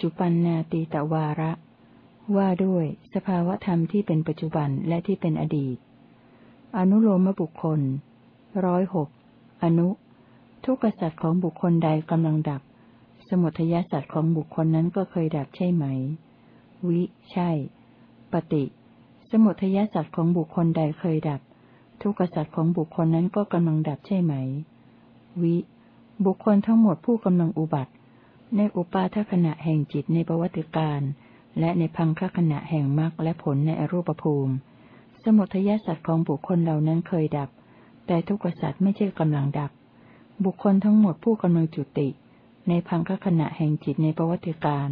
ปัจจุบันนาตีตวาระ ว่าด้วยสภาวธรรมที่เป็นปัจจุบันและที่เป็นอดีต อนุโลมบุคคลร้อยหกอนุ ทุกขสัตว์ของบุคคลใดกำลังดับ สมุทยสัตว์ของบุคคลนั้นก็เคยดับใช่ไหม วิ ใช่ ปฏิ สมุทยสัตว์ของบุคคลใดเคยดับ ทุกขสัตว์ของบุคคลนั้นก็กำลังดับใช่ไหม วิ บุคคลทั้งหมดผู้กำลังอุบัติ ในอุปาทขณะแห่งจิตในประวัติการ และในพังคขณะแห่งมรรคและผลในอรูปภูมิ สมุทยสัตว์ของบุคคลเหล่านั้นเคยดับ แต่ทุกขสัตว์ไม่ใช่กำลังดับ บุคคลทั้งหมดผู้กำลังจุติ ในพังคขณะแห่งจิตในประวัติการ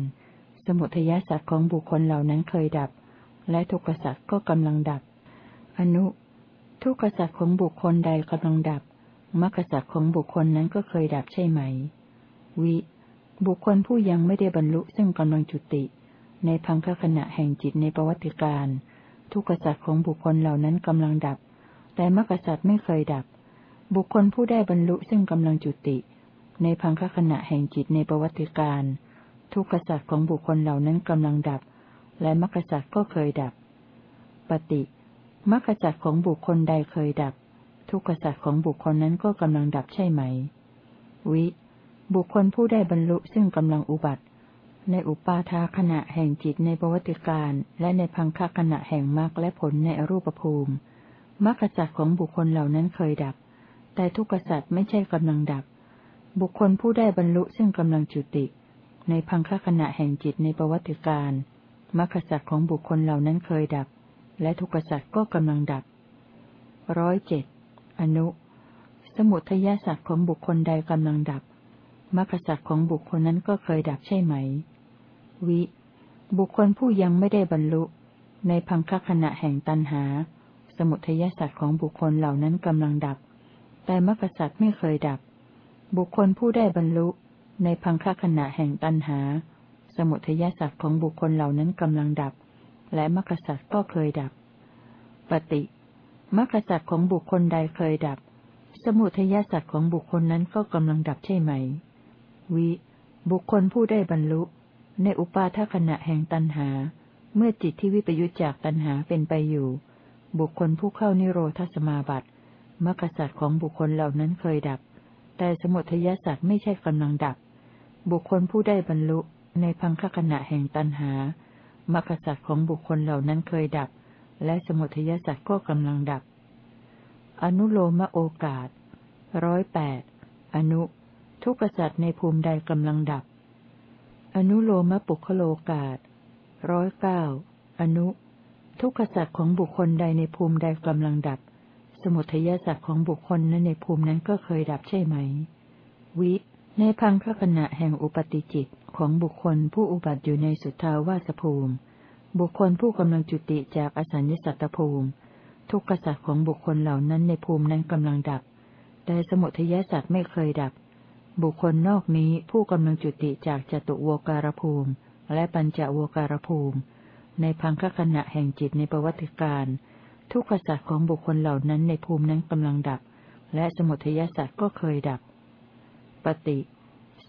สมุทยสัตว์ของบุคคลเหล่านั้นเคยดับ และทุกขสัตว์ก็กำลังดับ อนุ ทุกขสัตว์ของบุคคลใดกำลังดับมรรคสัตว์ของบุคคลนั้นก็เคยดับใช่ไหม วิ บุคคลผู้ยังไม่ได้บรรลุซึ่งกำลังจุติ ในพังคขณะแห่งจิตในประวัติการ ทุกขสัตว์ของบุคคลเหล่านั้นกำลังดับ แต่มรรคสัตว์ไม่เคยดับ บุคคลผู้ได้บรรลุซึ่งกำลังจุติ ในพังคขณะแห่งจิตในประวัติการ ทุกขสัตว์ของบุคคลเหล่านั้นกำลังดับ และมรรคสัตว์ก็เคยดับ ปฏิมรรคสัตว์ของบุคคลใดเคยดับ ทุกขสัตว์ของบุคคลนั้นก็กำลังดับใช่ไหม วิ บุคคลผู้ได้บรรลุซึ่งกำลังอุบัติ ในอุปาทาขณะแห่งจิตในประวัติการและในพังคขณะแห่งมรรคและผลในอรูปภูมิมรรคสัตว์ของบุคคลเหล่านั้นเคยดับ แต่ทุกขสัตว์ไม่ใช่กำลังดับ บุคคลผู้ได้บรรลุซึ่งกำลังจุติ ในพังคขณะแห่งจิตในประวัติการมรรคสัตว์ของบุคคลเหล่านั้นเคยดับ และทุกขสัตว์ก็กำลังดับร้อยเจ็ดอนุ สมุทยสัตว์ของบุคคลใดกำลังดับ มรรคสัตว์ของบุคคลนั้นก็เคยดับใช่ไหม วิ บุคคลผู้ยังไม่ได้บรรลุ ในพังคขณะแห่งตันหา สมุทัยสัตว์ของบุคคลเหล่านั้นกำลังดับ แต่มรรคสัตว์ไม่เคยดับ บุคคลผู้ได้บรรลุ ในพังคขณะแห่งตันหา สมุทัยสัตว์ของบุคคลเหล่านั้นกำลังดับ และมรรคสัตว์ก็เคยดับ ปฏิมรรคสัตว์ของบุคคลใดเคยดับ สมุทัยสัตว์ของบุคคลนั้นก็กำลังดับใช่ไหม วิ บุคคลผู้ได้บรรลุ ในอุปาทขณะแห่งตันหา เมื่อจิตที่วิปยุจจากตันหาเป็นไปอยู่ บุคคลผู้เข้านิโรธสมาบัติมรรคสัตว์ของบุคคลเหล่านั้นเคยดับ แต่สมุทัยสัตว์ไม่ใช่กำลังดับ บุคคลผู้ได้บรรลุในพังคขณะแห่งตันหามรรคสัตว์ของบุคคลเหล่านั้นเคยดับ และสมุทัยสัตว์ก็กำลังดับ อนุโลมโอกาสร้อยแปดอนุ ทุกสัตว์ในภูมิใดกำลังดับ อนุโลมปุคโลกาสร้อยเก้าอนุ ทุกสัตว์ของบุคคลใดในภูมิใดกำลังดับ สมุทัยสัตว์ของบุคคลนั้นในภูมินั้นก็เคยดับใช่ไหม วิ ในพังคขณะแห่งอุปติจิตของบุคคลผู้อุบัติอยู่ในสุทาวาสภูมิ บุคคลผู้กำลังจุติจากอสัญญสัตตภูมิ ทุกขสัตว์ของบุคคลเหล่านั้นในภูมินั้นกำลังดับ แต่สมุทัยสัตว์ไม่เคยดับ บุคคลนอกนี้ผู้กำลังจุติจากจตุวการภูมิ และปัญจวการภูมิ ในพังคขณะแห่งจิตในประวัติการ ทุกขสัตว์ของบุคคลเหล่านั้นในภูมินั้นกำลังดับ และสมุทัยสัตว์ก็เคยดับ ปฏิ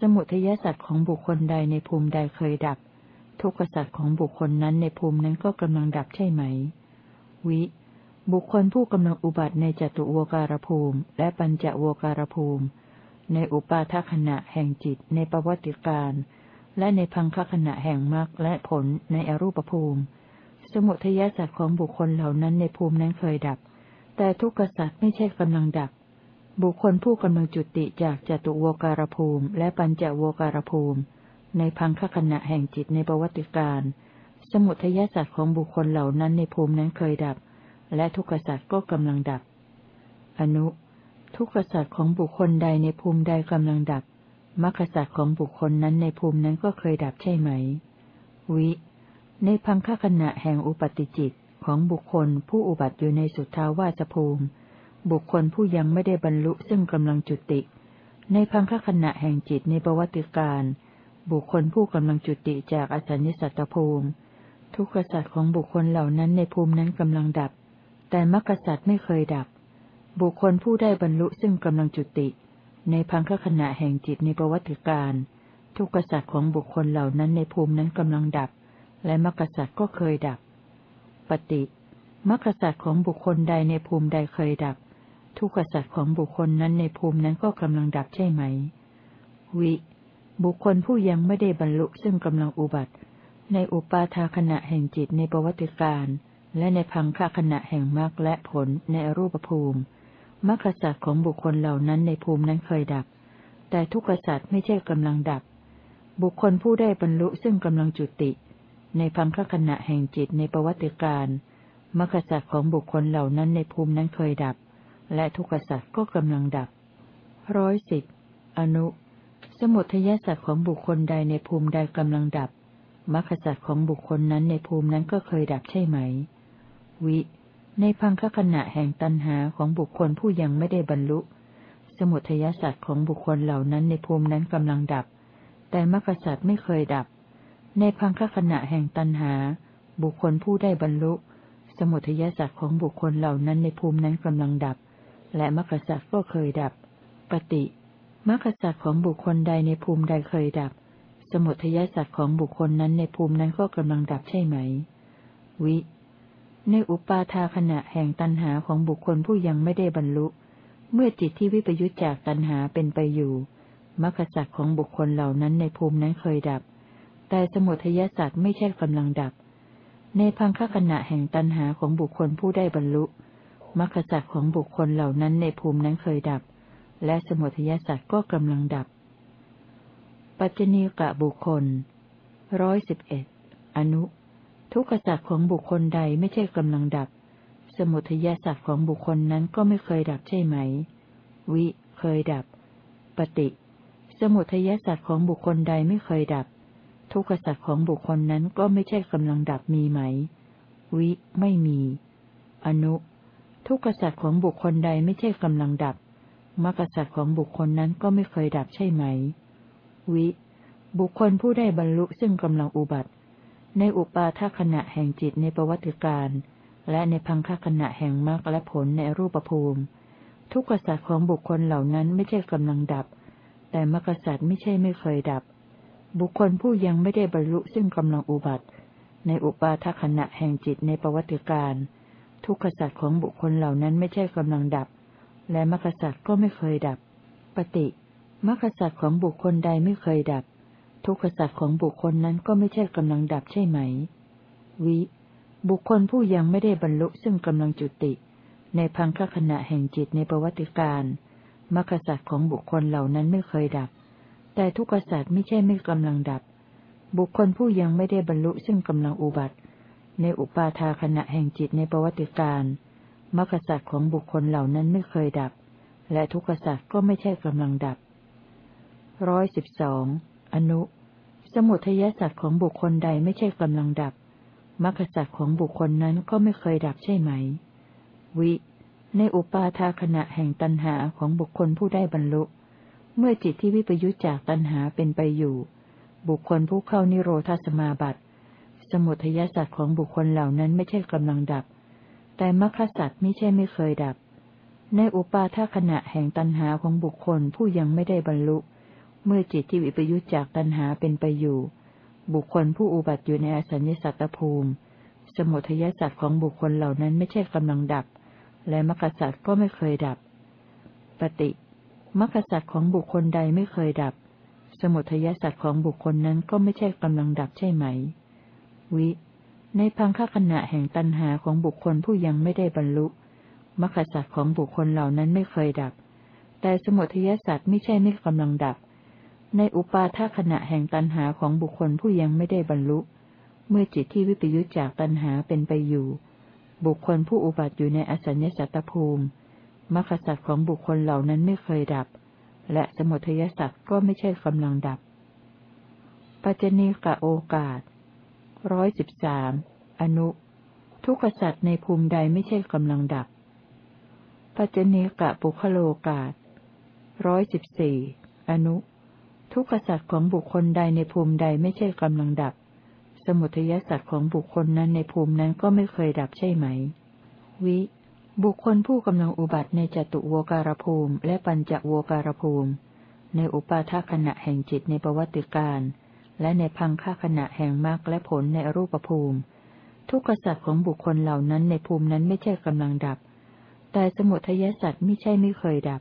สมุทัยสัตว์ของบุคคลใดในภูมิใดเคยดับ ทุกขสัตว์ของบุคคลนั้นในภูมินั้นก็กำลังดับใช่ไหม วิ บุคคลผู้กำลังอุบัติในจตุวการภูมิ และปัญจวการภูมิ ในอุปาทขณะแห่งจิตในประวัติการและในพังคขณะแห่งมรรคและผลในอรูปภูมิ สมุทัยสัตว์ของบุคคลเหล่านั้นในภูมินั้นเคยดับ แต่ทุกขสัตว์ไม่ใช่กำลังดับ บุคคลผู้กำลังจุติจากจตุวการภูมิ และปัญจโวการภูมิ ในพังคขณะแห่งจิตในประวัติการสมุทัยสัตว์ของบุคคลเหล่านั้นในภูมินั้นเคยดับ และทุกขสัตว์ก็กำลังดับ อนุ ทุกขสัตว์ของบุคคลใดในภูมิใดกำลังดับมรรคสัตว์ของบุคคลนั้นในภูมินั้นก็เคยดับใช่ไหม วิ ในพังคขณะแห่งอุปติจิตของบุคคลผู้อุบัติอยู่ในสุทธาวาสภูมิ บุคคลผู้ยังไม่ได้บรรลุซึ่งกำลังจุติ ในพังคขณะแห่งจิตในประวัติการ บุคคลผู้กำลังจุติจากอสัญญสัตตภูมิ ทุกขสัตว์ของบุคคลเหล่านั้นในภูมินั้นกำลังดับ แต่มรรคสัตว์ไม่เคยดับ บุคคลผู้ได้บรรลุซึ่งกำลังจุติ ในพังคขณะแห่งจิตในประวัติการ ทุกขสัตว์ของบุคคลเหล่านั้นในภูมินั้นกำลังดับ และมรรคสัตว์ก็เคยดับ ปฏิมรรคสัตว์ของบุคคลใดในภูมิใดเคยดับ ทุกขสัตว์ของบุคคลนั้นในภูมินั้นก็กำลังดับใช่ไหม วิ บุคคลผู้ยังไม่ได้บรรลุซึ่งกำลังอุบัติ ในอุปาทาขณะแห่งจิตในประวัติการ และในพังคขณะแห่งมรรคและผลในอรูปภูมิ มรรคสัตว์ของบุคคลเหล่านั้นในภูมินั้นเคยดับ แต่ทุกขสัตว์ไม่ใช่กำลังดับ บุคคลผู้ได้บรรลุซึ่งกำลังจุติ ในพังคขณะแห่งจิตในประวัติการมรรคสัตว์ของบุคคลเหล่านั้นในภูมินั้นเคยดับ และทุกขสัตว์ก็กำลังดับร้อยสิบอนุ สมุทยสัตว์ของบุคคลใดในภูมิใดกำลังดับมรรคสัตว์ของบุคคลนั้นในภูมินั้นก็เคยดับใช่ไหม วิ ในพังคขณะแห่งตันหาของบุคคลผู้ยังไม่ได้บรรลุ สมุทยสัตว์ของบุคคลเหล่านั้นในภูมินั้นกำลังดับ แต่มรรคสัตว์ไม่เคยดับ ในพังคขณะแห่งตันหา บุคคลผู้ได้บรรลุ สมุทยสัตว์ของบุคคลเหล่านั้นในภูมินั้นกำลังดับ และมรรคสัตว์ก็เคยดับ ปฏิมรรคสัตว์ของบุคคลใดในภูมิใดเคยดับ สมุทยสัตว์ของบุคคลนั้นในภูมินั้นก็กำลังดับใช่ไหม วิ ในอุปาทาขณะแห่งตันหาของบุคคลผู้ยังไม่ได้บรรลุ เมื่อจิตที่วิปยุจจากตันหาเป็นไปอยู่มรรคสัตว์ของบุคคลเหล่านั้นในภูมินั้นเคยดับ แต่สมุทัยสัตว์ไม่ใช่กำลังดับ ในพังคขณะแห่งตันหาของบุคคลผู้ได้บรรลุมรรคสัตว์ของบุคคลเหล่านั้นในภูมินั้นเคยดับ และสมุทัยสัตว์ก็กำลังดับ ปัจจณีกะบุคคลร้อยสิบเอ็ดอนุ ทุกขสัตว์ของบุคคลใดไม่ใช่กำลังดับ สมุทัยสัตว์ของบุคคลนั้นก็ไม่เคยดับใช่ไหม วิ เคยดับ ปฏิ สมุทัยสัตว์ของบุคคลใดไม่เคยดับ ทุกขสัตว์ของบุคคลนั้นก็ไม่ใช่กำลังดับมีไหม วิ ไม่มี อนุ ทุกขสัตว์ของบุคคลใดไม่ใช่กำลังดับมรรคสัตว์ของบุคคลนั้นก็ไม่เคยดับใช่ไหม วิ บุคคลผู้ได้บรรลุซึ่งกำลังอุบัติ ในอุปาทขณะแห่งจิตในประวัติการ และในพังคขณะแห่งมรรคและผลในรูปภูมิ ทุกขสัตว์ของบุคคลเหล่านั้นไม่ใช่กำลังดับ แต่มรรคสัตว์ไม่ใช่ไม่เคยดับ บุคคลผู้ยังไม่ได้บรรลุซึ่งกำลังอุบัติ ในอุปาทขณะแห่งจิตในประวัติการ ทุกขสัตว์ของบุคคลเหล่านั้นไม่ใช่กำลังดับ และมรรคสัตว์ก็ไม่เคยดับ ปฏิมรรคสัตว์ของบุคคลใดไม่เคยดับ ทุกขสัตว์ของบุคคลนั้นก็ไม่ใช่กำลังดับใช่ไหม วิ บุคคลผู้ยังไม่ได้บรรลุซึ่งกำลังจุติ ในพังคขณะแห่งจิตในประวัติการมรรคสัตว์ของบุคคลเหล่านั้นไม่เคยดับ แต่ทุกขสัตว์ไม่ใช่ไม่กำลังดับ บุคคลผู้ยังไม่ได้บรรลุซึ่งกำลังอุบัติ ในอุปาทาขณะแห่งจิตในประวัติการมรรคสัตว์ของบุคคลเหล่านั้นไม่เคยดับ และทุกขสัตว์ก็ไม่ใช่กำลังดับร้อยสิบสอง อนุ สมุทัยสัตว์ของบุคคลใดไม่ใช่กำลังดับมรรคสัตว์ของบุคคลนั้นก็ไม่เคยดับใช่ไหม วิ ในอุปาทาขณะแห่งตันหาของบุคคลผู้ได้บรรลุ เมื่อจิตที่วิปยุจจากตัณหาเป็นไปอยู่ บุคคลผู้เข้านิโรธาสมาบัติ สมุทัยสัตว์ของบุคคลเหล่านั้นไม่ใช่กำลังดับ แต่มรรคสัตว์ไม่ใช่ไม่เคยดับ ในอุปาทาขณะแห่งตัณหาของบุคคลผู้ยังไม่ได้บรรลุ เมื่อจิตที่วิปยุจจากตัณหาเป็นไปอยู่ บุคคลผู้อุบัติอยู่ในอสัญญสัตตภูมิ สมุทัยสัตว์ของบุคคลเหล่านั้นไม่ใช่กำลังดับ และมรรคสัตว์ก็ไม่เคยดับ ปฏิมรรคสัตว์ของบุคคลใดไม่เคยดับ สมุทัยสัตว์ของบุคคลนั้นก็ไม่ใช่กำลังดับใช่ไหม วิ ในพังคขณะแห่งตันหาของบุคคลผู้ยังไม่ได้บรรลุมรรคสัตว์ของบุคคลเหล่านั้นไม่เคยดับ แต่สมุทัยสัตว์ไม่ใช่ไม่กำลังดับ ในอุปาทขณะแห่งตันหาของบุคคลผู้ยังไม่ได้บรรลุ เมื่อจิตที่วิปยุจจากตันหาเป็นไปอยู่ บุคคลผู้อุบัติอยู่ในอสัญญสัตตภูมิมรรคสัตว์ของบุคคลเหล่านั้นไม่เคยดับ และสมุทัยสัตว์ก็ไม่ใช่กำลังดับ ปัจจณีกะโอกาสร้อยสิบสามอนุ ทุกขสัตว์ในภูมิใดไม่ใช่กำลังดับ ปัจจณีกะปุคโลกาสร้อยสิบสี่อนุ ทุกขสัตว์ของบุคคลใดในภูมิใดไม่ใช่กำลังดับ สมุทัยสัตว์ของบุคคลนั้นในภูมินั้นก็ไม่เคยดับใช่ไหม วิ บุคคลผู้กำลังอุบัติในจตุโวการภูมิ และปัญจโวการภูมิ ในอุปาทขณะแห่งจิตในประวัติการและในพังคขณะแห่งมรรคและผลในอรูปภูมิ ทุกขสัตว์ของบุคคลเหล่านั้นในภูมินั้นไม่ใช่กำลังดับ แต่สมุทัยสัตว์ไม่ใช่ไม่เคยดับ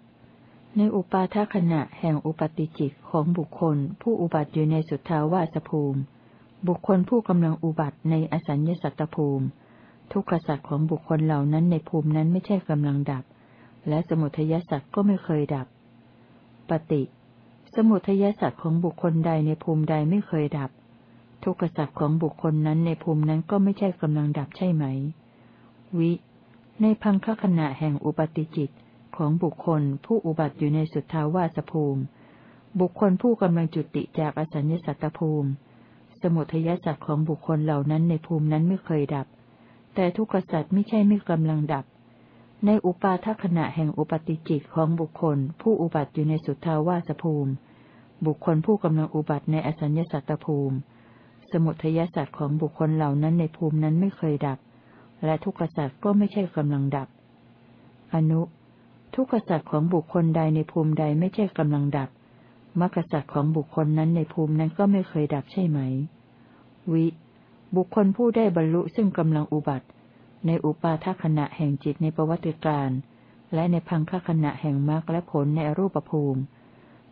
ในอุปาทขณะแห่งอุปติจิตของบุคคล ผู้อุบัติอยู่ในสุทธาวาสภูมิ บุคคลผู้กำลังอุบัติในอสัญญสัตตภูมิ ทุกขสัตว์ของบุคคลเหล่านั้นในภูมินั้นไม่ใช่กำลังดับ และสมุทัยสัตว์ก็ไม่เคยดับ ปฏิ สมุทัยสัตว์ของบุคคลใดในภูมิใดไม่เคยดับ ทุกขสัตว์ของบุคคลนั้นในภูมินั้นก็ไม่ใช่กำลังดับใช่ไหม วิ ในพังคขณะแห่งอุปติจิต ของบุคคลผู้อุบัติอยู่ในสุทธาวาสภูมิ บุคคลผู้กำลังจุติจากอสัญญสัตตภูมิ สมุทัยสัตว์ของบุคคลเหล่านั้นในภูมินั้นไม่เคยดับ แต่ทุกขสัตว์ไม่ใช่ไม่กำลังดับ ในอุปาทขณะแห่งอุปติจิตของบุคคล ผู้อุบัติอยู่ในสุทธาวาสภูมิ บุคคลผู้กำลังอุบัติในอสัญญสัตตภูมิ สมุทัยสัตว์ของบุคคลเหล่านั้นในภูมินั้นไม่เคยดับ และทุกขสัตว์ก็ไม่ใช่กำลังดับอนุ ทุกขสัตว์ของบุคคลใดในภูมิใดไม่ใช่กำลังดับมรรคสัตว์ของบุคคลนั้นในภูมินั้นก็ไม่เคยดับใช่ไหม วิ บุคคลผู้ได้บรรลุซึ่งกำลังอุบัติ ในอุปาทขณะแห่งจิตในประวัติการและในพังคขณะแห่งมรรคและผลในอรูปภูมิ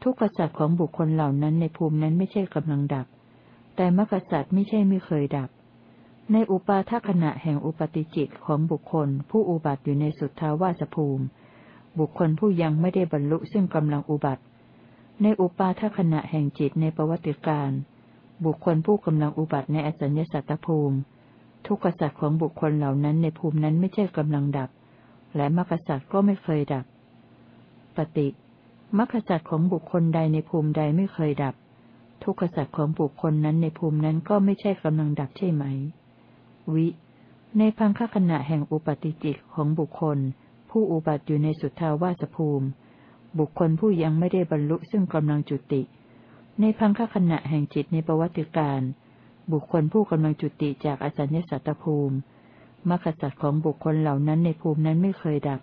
ทุกขสัตว์ของบุคคลเหล่านั้นในภูมินั้นไม่ใช่กำลังดับ แต่มรรคสัตว์ไม่ใช่ไม่เคยดับ ในอุปาทขณะแห่งอุปติจิตของบุคคล ผู้อุบัติอยู่ในสุทธาวาสภูมิ บุคคลผู้ยังไม่ได้บรรลุซึ่งกำลังอุบัติ ในอุปาทขณะแห่งจิตในประวัติการ บุคคลผู้กำลังอุบัติในอสัญญสัตตภูมิ ทุกขสัตว์ของบุคคลเหล่านั้นในภูมินั้นไม่ใช่กำลังดับ และมรรคสัตว์ก็ไม่เคยดับ ปฏิมรรคสัตว์ของบุคคลใดในภูมิใดไม่เคยดับ ทุกขสัตว์ของบุคคลนั้นในภูมินั้นก็ไม่ใช่กำลังดับใช่ไหม วิ ในพังคขณะแห่งอุปติจิตของบุคคล ผู้อุบัติอยู่ในสุทธาวาสภูมิ บุคคลผู้ยังไม่ได้บรรลุซึ่งกำลังจุติ ในพังคขณะแห่งจิตในประวัติการ บุคคลผู้กำลังจุติจากอสัญญสัตตภูมิมรรคสัตว์ของบุคคลเหล่านั้นในภูมินั้นไม่เคยดับ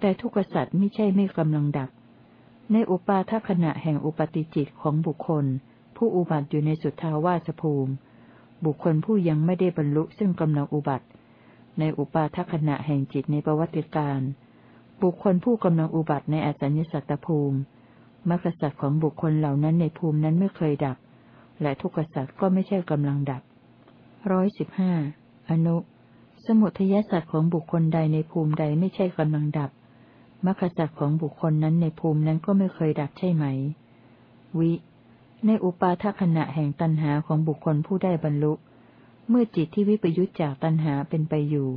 แต่ทุกสัตว์ไม่ใช่ไม่กำลังดับ ในอุปาทขณะแห่งอุปติจิตของบุคคล ผู้อุบัติอยู่ในสุทธาวาสภูมิ บุคคลผู้ยังไม่ได้บรรลุซึ่งกำลังอุบัติ ในอุปาทขณะแห่งจิตในประวัติการ บุคคลผู้กำลังอุบัติในอสัญญสัตตภูมิมรรคสัตว์ของบุคคลเหล่านั้นในภูมินั้นไม่เคยดับ และทุกขสัตว์ก็ไม่ใช่กำลังดับร้อยสิบห้าอนุ สมุทยสัตว์ของบุคคลใดในภูมิใดไม่ใช่กำลังดับมรรคสัตว์ของบุคคลนั้นในภูมินั้นก็ไม่เคยดับใช่ไหม วิ ในอุปาทขณะแห่งตันหาของบุคคลผู้ได้บรรลุ เมื่อจิตที่วิปยุจจากตัณหาเป็นไปอยู่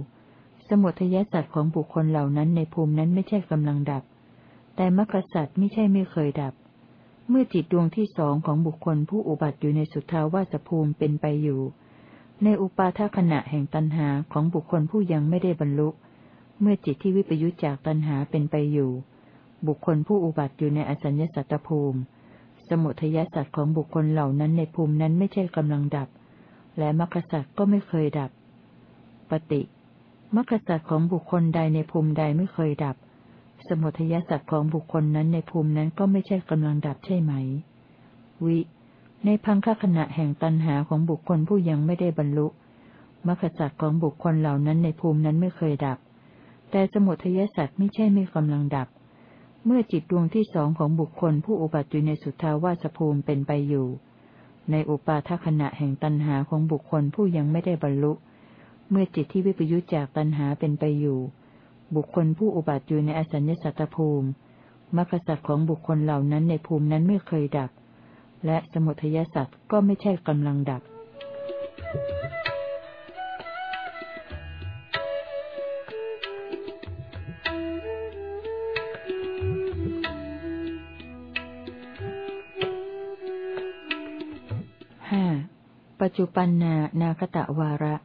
สมุทัยสัตว์ของบุคคลเหล่านั้นในภูมินั้นไม่ใช่กำลังดับ แต่มรรคสัตว์ไม่ใช่ไม่เคยดับ เมื่อจิตดวงที่สองของบุคคลผู้อุบัติอยู่ในสุทธาวาสภูมิเป็นไปอยู่ ในอุปาทขณะแห่งตัณหาของบุคคลผู้ยังไม่ได้บรรลุ เมื่อจิตที่วิปยุจจากตัณหาเป็นไปอยู่ บุคคลผู้อุบัติอยู่ในอสัญญสัตตภูมิ สมุทัยสัตว์ของบุคคลเหล่านั้นในภูมินั้นไม่ใช่กำลังดับ และมรรคสัตว์ก็ไม่เคยดับ ปฏิมรรคสัตว์ของบุคคลใดในภูมิใดไม่เคยดับ สมุทัยสัตว์ของบุคคลนั้นในภูมินั้นก็ไม่ใช่กำลังดับใช่ไหม วิ ในพังคขณะแห่งตันหาของบุคคลผู้ยังไม่ได้บรรลุมรรคสัตว์ของบุคคลเหล่านั้นในภูมินั้นไม่เคยดับ แต่สมุทัยสัตว์ไม่ใช่ไม่กำลังดับ เมื่อจิตดวงที่สองของบุคคลผู้อุบัติอยู่ในสุทธาวาสภูมิเป็นไปอยู่ ในอุปาทขณะแห่งตันหาของบุคคลผู้ยังไม่ได้บรรลุ เมื่อจิตที่วิปยุจจากตันหาเป็นไปอยู่ บุคคลผู้อุบัติอยู่ในอสัญญสัตตภูมิมรรคสัตว์ของบุคคลเหล่านั้นในภูมินั้นไม่เคยดับ และสมุทัยสัตว์ก็ไม่ใช่กำลังดับปั จจุปันนานาคตะวาระ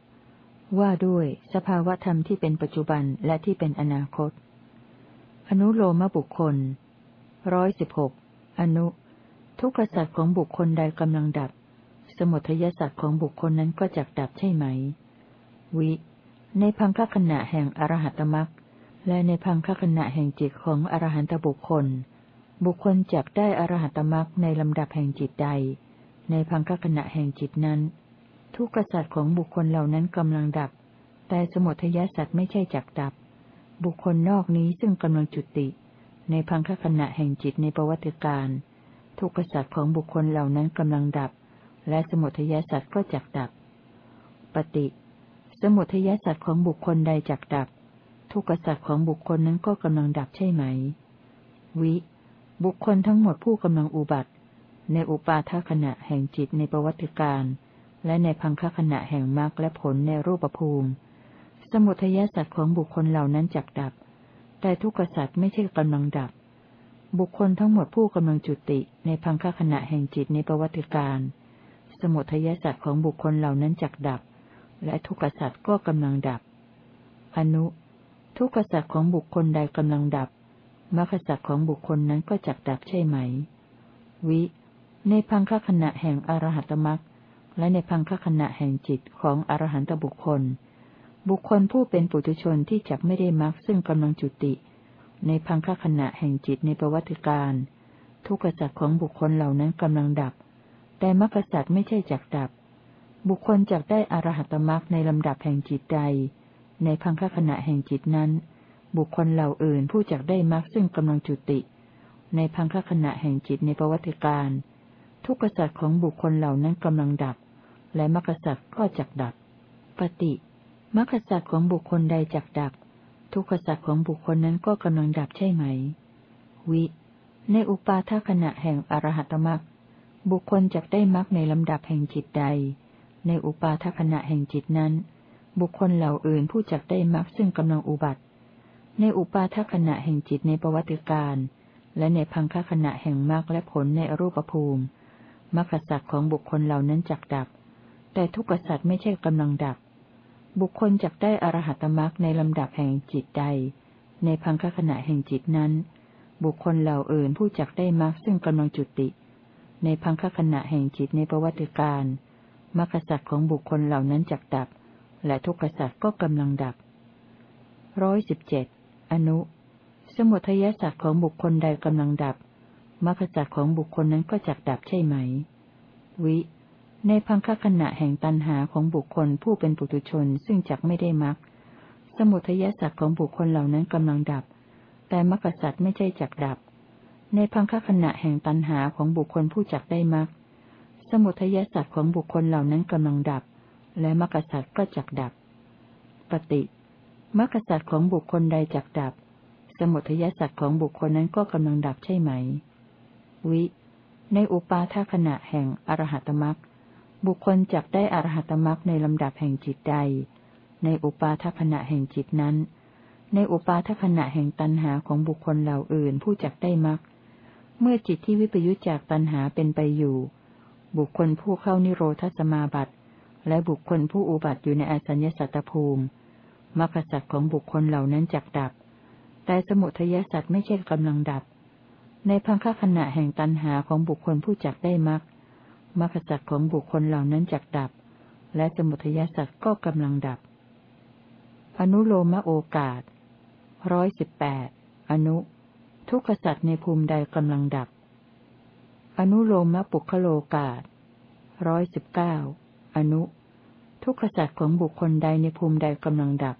ว่าด้วยสภาวธรรมที่เป็นปัจจุบันและที่เป็นอนาคต อนุโลมบุคคลร้อยสิบหกอนุ ทุกขสัตว์ของบุคคลใดกำลังดับ สมุทัยสัตว์ของบุคคลนั้นก็จักดับใช่ไหม วิ ในพังคขณะแห่งอรหัตมรักและในพังคขณะแห่งจิตของอรหันตบุคคล บุคคลจักได้อรหัตมรักในลำดับแห่งจิตใด ในพังคขณะแห่งจิตนั้น ทุกขสัตว์ของบุคคลเหล่านั้นกำลังดับ แต่สมุทัยสัตว์ไม่ใช่จักดับ บุคคลนอกนี้ซึ่งกำลังจุติ ในพังคขณะแห่งจิตในประวัติการ ทุกขสัตว์ของบุคคลเหล่านั้นกำลังดับ และสมุทัยสัตว์ก็จักดับ ปฏิ สมุทัยสัตว์ของบุคคลใดจักดับ ทุกขสัตว์ของบุคคลนั้นก็กำลังดับใช่ไหม วิ บุคคลทั้งหมดผู้กำลังอุบัติ ในอุปาทขณะแห่งจิตในประวัติการ และในพังคขณะแห่งมรรคและผลในรูปภูมิ สมุทัยสัตว์ของบุคคลเหล่านั้นจักดับ แต่ทุกขสัตว์ไม่ใช่กำลังดับ บุคคลทั้งหมดผู้กำลังจุติในพังคขณะแห่งจิตในประวัติการ สมุทัยสัตว์ของบุคคลเหล่านั้นจักดับ และทุกขสัตว์ก็กำลังดับ อนุ ทุกขสัตว์ของบุคคลใดกำลังดับมรรคสัตว์ของบุคคลนั้นก็จักดับใช่ไหม วิ ในพังคขณะแห่งอรหัตมรรคและในพังคขณะแห่งจิตของอรหันตบุคคล บุคคลผู้เป็นปุถุชนที่จักไม่ได้มรรคซึ่งกำลังจุติ ในพังคขณะแห่งจิตในประวัติการ ทุกขสัตว์ของบุคคลเหล่านั้นกำลังดับ แต่มรรคสัตว์ไม่ใช่จักดับ บุคคลจักได้อรหัตมรรคในลำดับแห่งจิตใด ในพังคขณะแห่งจิตนั้น บุคคลเหล่าอื่นผู้จักได้มรรคซึ่งกำลังจุติ ในพังคขณะแห่งจิตในประวัติการ ทุกขสัตว์ของบุคคลเหล่านั้นกำลังดับ และมรรคสัตว์ก็จักดับ ปฏิมรรคสัตว์ของบุคคลใดจักดับ ทุกขสัตว์ของบุคคลนั้นก็กำลังดับใช่ไหม วิ ในอุปาทขณะแห่งอรหัตมรรคบุคคลจักได้มรรคในลำดับแห่งจิตใด ในอุปาทขณะแห่งจิตนั้น บุคคลเหล่าอื่นผู้จักได้มรรคซึ่งกำลังอุบัติ ในอุปาทขณะแห่งจิตในประวัติการ และในพังคขณะแห่งมรรคและผลในรูปภูมิ มรรคสัตว์ของบุคคลเหล่านั้นจักดับ แต่ทุกขสัตว์ไม่ใช่กำลังดับ บุคคลจักได้อรหัตมรรคในลำดับแห่งจิตใด ในพังคขณะแห่งจิตนั้น บุคคลเหล่าอื่นผู้จักได้มรรคซึ่งกำลังจุติ ในพังคขณะแห่งจิตในประวัติการมรรคสัตว์ของบุคคลเหล่านั้นจักดับ และทุกขสัตว์ก็กำลังดับร้อยสิบเจ็ดอนุ สมุทัยสัตว์ของบุคคลใดกำลังดับ มรรคสัตว์ของบุคคลนั้นก็จักดับใช่ไหม วิ ในพังคขณะแห่งตันหาของบุคคลผู้เป็นปุถุชนซึ่งจักไม่ได้มรรคสมุทัยสัตว์ของบุคคลเหล่านั้นกำลังดับ แต่มรรคสัตว์ไม่ใช่จักดับ ในพังคขณะแห่งตันหาของบุคคลผู้จักได้มรรคสมุทัยสัตว์ของบุคคลเหล่านั้นกำลังดับ และมรรคสัตว์ก็จักดับ ปฏิมรรคสัตว์ของบุคคลใดจักดับ สมุทัยสัตว์ของบุคคลนั้นก็กำลังดับใช่ไหม วิ ในอุปาทขณะแห่งอรหัตมรรคบุคคลจักได้อรหัตมรรคในลำดับแห่งจิตใด ในอุปาทขณะแห่งจิตนั้น ในอุปาทขณะแห่งตันหาของบุคคลเหล่าอื่นผู้จักได้มรรคเมื่อจิตที่วิปยุจจากตันหาเป็นไปอยู่ บุคคลผู้เข้านิโรธสมาบัติ และบุคคลผู้อุบัติอยู่ในอสัญญสัตตภูมิมรรคสัตว์ของบุคคลเหล่านั้นจักดับ แต่สมุทัยสัตว์ไม่ใช่กำลังดับ ในพังคขณะแห่งตันหาของบุคคลผู้จักได้มรรคมรรคสัตว์ของบุคคลเหล่านั้นจักดับ และสมุทยสัตว์ก็กำลังดับ อนุโลมโอกาสร้อยสิบแปดอนุ ทุกขสัตว์ในภูมิใดกำลังดับ อนุโลมปุคโลกาสร้อยสิบเก้าอนุ ทุกขสัตว์ของบุคคลใดในภูมิใดกำลังดับ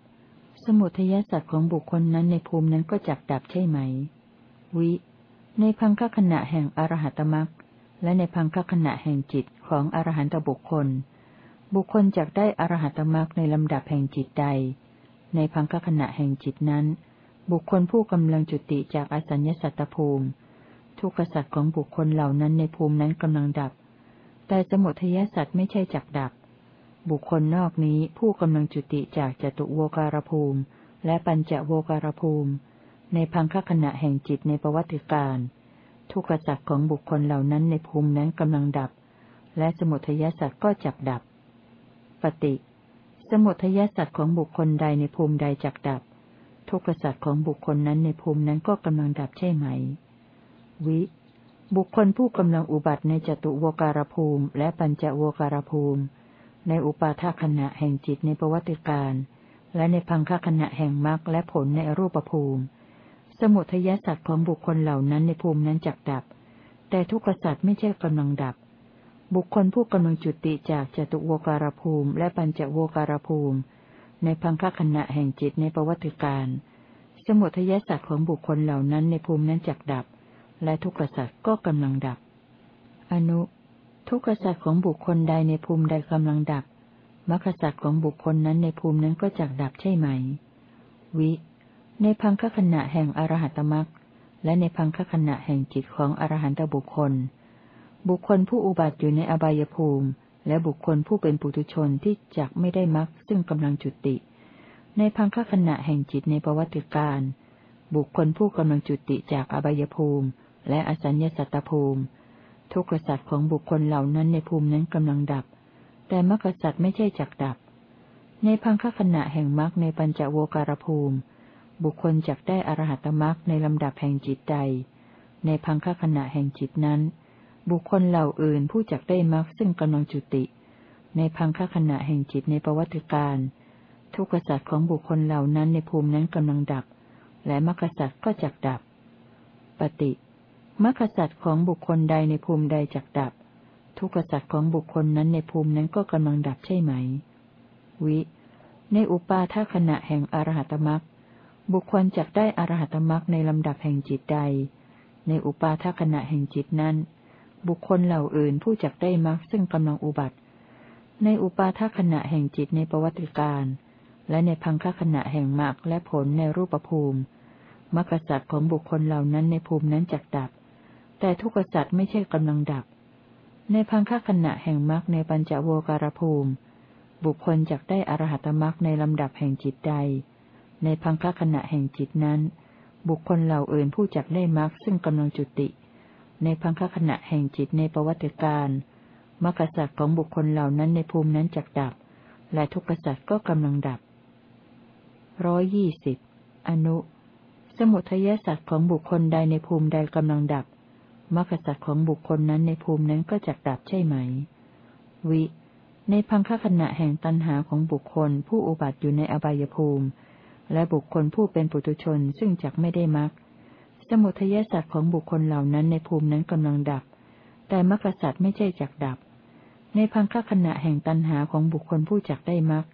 สมุทยสัตว์ของบุคคลนั้นในภูมินั้นก็จักดับใช่ไหม วิ ในพังคขณะแห่งอรหัตมรักและในพังคขณะแห่งจิตของอรหันตบุคคล บุคคลจักได้อรหัตมรักในลำดับแห่งจิตใด ในพังคขณะแห่งจิตนั้น บุคคลผู้กำลังจุติจากอสัญญสัตตภูมิ ทุกขสัตว์ของบุคคลเหล่านั้นในภูมินั้นกำลังดับ แต่สมุทัยสัตว์ไม่ใช่จักดับ บุคคลนอกนี้ผู้กำลังจุติจากจตุโวการภูมิ และปัญจโวการภูมิ ในพังคขณะแห่งจิตในประวัติการ ทุกขสัตว์ของบุคคลเหล่านั้นในภูมินั้นกำลังดับ และสมุทัยสัตว์ก็จักดับ ปฏิ สมุทัยสัตว์ของบุคคลใดในภูมิใดจักดับ ทุกขสัตว์ของบุคคลนั้นในภูมินั้นก็กำลังดับใช่ไหม วิ บุคคลผู้กำลังอุบัติในจตุวการภูมิ และปัญจวการภูมิ ในอุปาทขณะแห่งจิตในประวัติการและในพังคขณะแห่งมรรคและผลในรูปภูมิ สมุทยสัตว์ของบุคคลเหล่านั้นในภูมินั้นจักดับ แต่ทุกขสัตว์ไม่ใช่กำลังดับ บุคคลผู้กำลังจุติจากจตุโวการภูมิ และปัญจโวการภูมิ ในพังคขณะแห่งจิตในประวัติการ สมุทยสัตว์ของบุคคลเหล่านั้นในภูมินั้นจักดับ และทุกขสัตว์ก็กำลังดับ อนุ ทุกขสัตว์ของบุคคลใดในภูมิใดกำลังดับมรรคสัตว์ของบุคคลนั้นในภูมินั้นก็จักดับใช่ไหม วิ ในพังคขณะแห่งอรหัตมรักและในพังคขณะแห่งจิตของอรหันตบุคคล บุคคลผู้อุบัติอยู่ในอบายภูมิ และบุคคลผู้เป็นปุถุชนที่จักไม่ได้มรรคซึ่งกำลังจุติ ในพังคขณะแห่งจิตในประวัติการ บุคคลผู้กำลังจุติจากอบายภูมิ และอสัญญสัตตภูมิ ทุกขสัตว์ของบุคคลเหล่านั้นในภูมินั้นกำลังดับ แต่มรรคสัตว์ไม่ใช่จักดับ ในพังคขณะแห่งมรรคในปัญจโวการภูมิ บุคคลจักได้อรหัตมรักในลำดับแห่งจิตใด ในพังคขณะแห่งจิตนั้น บุคคลเหล่าอื่นผู้จักได้มรักซึ่งกำลังจุติ ในพังคขณะแห่งจิตในประวัติการ ทุกขสัตว์ของบุคคลเหล่านั้นในภูมินั้นกำลังดับ และมรรคสัตว์ก็จักดับ ปฏิมรรคสัตว์ของบุคคลใดในภูมิใดจักดับ ทุกขสัตว์ของบุคคลนั้นในภูมินั้นก็กำลังดับใช่ไหม วิ ในอุปาทขณะแห่งอรหัตมรรค บุคคลจักได้อรหัตมรักในลำดับแห่งจิตใด ในอุปาทขณะแห่งจิตนั้น บุคคลเหล่าอื่นผู้จักได้มรรคซึ่งกำลังอุบัติ ในอุปาทขณะแห่งจิตในประวัติการ และในพังคขณะแห่งมรรคและผลในรูปภูมิมรรคสัตว์ของบุคคลเหล่านั้นในภูมินั้นจักดับ แต่ทุกสัตว์ไม่ใช่กำลังดับ ในพังคขณะแห่งมรรคในปัญจโวการภูมิ บุคคลจักได้อรหัตมรรคในลำดับแห่งจิตใด ในพังคขณะแห่งจิตนั้น บุคคลเหล่าอื่นผู้จักได้มรรคซึ่งกำลังจุติ ในพังคขณะแห่งจิตในประวัติการมรรคสัตว์ของบุคคลเหล่านั้นในภูมินั้นจักดับ และทุกขสัตว์ก็กำลังดับร้อยยี่สิบอนุ สมุทัยสัตว์ของบุคคลใดในภูมิใดกำลังดับมรรคสัตว์ของบุคคลนั้นในภูมินั้นก็จักดับใช่ไหม วิ ในพังคขณะแห่งตันหาของบุคคลผู้อุบัติอยู่ในอบายภูมิ และบุคคลผู้เป็นปุถุชนซึ่งจักไม่ได้มรรคสมุทัยสัตว์ของบุคคลเหล่านั้นในภูมินั้นกำลังดับ แต่มรรคสัตว์ไม่ใช่จักดับ ในพังคขณะแห่งตันหาของบุคคลผู้จักได้มรรค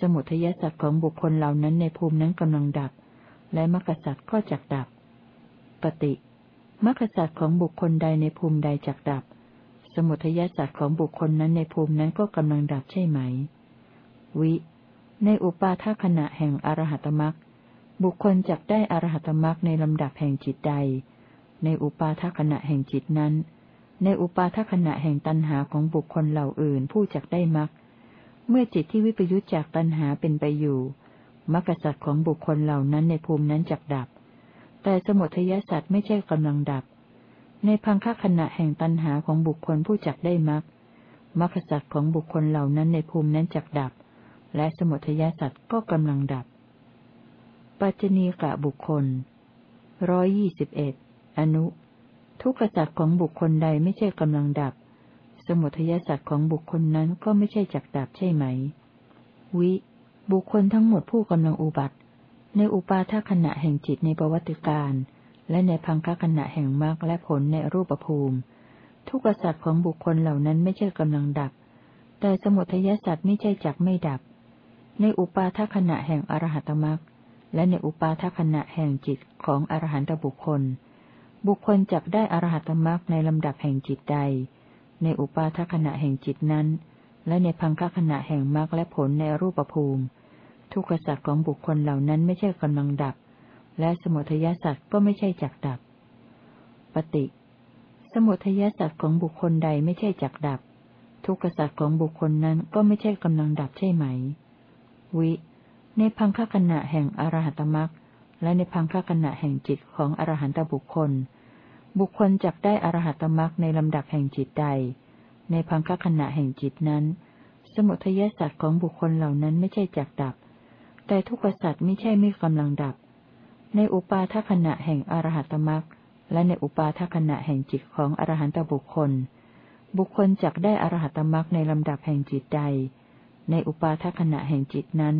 สมุทัยสัตว์ของบุคคลเหล่านั้นในภูมินั้นกำลังดับ และมรรคสัตว์ก็จักดับ ปฏิมรรคสัตว์ของบุคคลใดในภูมิใดจักดับ สมุทัยสัตว์ของบุคคลนั้นในภูมินั้นก็กำลังดับใช่ไหม วิ ในอุปาทขณะแห่งอรหัตมรักบุคคลจักได้อรหัตมรักในลำดับแห่งจิตใด ในอุปาทขณะแห่งจิตนั้น ในอุปาทขณะแห่งตัณหาของบุคคลเหล่าอื่นผู้จักได้มรักเมื่อจิตที่วิปยุจจากตัณหาเป็นไปอยู่มรรคสัตว์ของบุคคลเหล่านั้นในภูมินั้นจักดับ แต่สมุทัยสัตว์ไม่ใช่กำลังดับ ในพังคขณะแห่งตัณหาของบุคคลผู้จักได้มรักมรรคสัตว์ของบุคคลเหล่านั้นในภูมินั้นจักดับ และสมุทยสัตว์ก็กำลังดับ ปัจจณีกะบุคคลร้อยยี่สิบเอ็ดอนุ ทุกขสัตว์ของบุคคลใดไม่ใช่กำลังดับ สมุทยสัตว์ของบุคคลนั้นก็ไม่ใช่จักดับใช่ไหม วิ บุคคลทั้งหมดผู้กำลังอุบัติ ในอุปาทขณะแห่งจิตในประวัติการและในพังคขณะแห่งมรรคและผลในรูปภูมิ ทุกขสัตว์ของบุคคลเหล่านั้นไม่ใช่กำลังดับ แต่สมุทัยสัตว์ไม่ใช่จักไม่ดับ ในอุปาทขณะแห่งอรหัตมรักและในอุปาทขณะแห่งจิตของอรหันตบุคคล บุคคลจักได้อรหัตมรักในลำดับแห่งจิตใด ในอุปาทขณะแห่งจิตนั้น และในพังคขณะแห่งมรรคและผลในรูปภูมิ ทุกขสัตว์ของบุคคลเหล่านั้นไม่ใช่กำลังดับ และสมุทัยสัตว์ก็ไม่ใช่จักดับ ปฏิ สมุทัยสัตว์ของบุคคลใดไม่ใช่จักดับ ทุกขสัตว์ของบุคคลนั้นก็ไม่ใช่กำลังดับใช่ไหม วิ ในพังคขณะแห่งอรหัตมรักและในพังคขณะแห่งจิตของอรหันตบุคคล บุคคลจักได้อรหัตมรักในลำดับแห่งจิตใด ในพังคขณะแห่งจิตนั้น สมุทัยสัตว์ของบุคคลเหล่านั้นไม่ใช่จักดับ แต่ทุกขสัตว์ไม่ใช่ไม่กำลังดับ ในอุปาทขณะแห่งอรหัตมรักและในอุปาทขณะแห่งจิตของอรหันตบุคคล บุคคลจักได้อรหัตมรักในลำดับแห่งจิตใด ในอุปาทขณะแห่งจิตนั้น